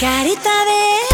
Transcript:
Carita de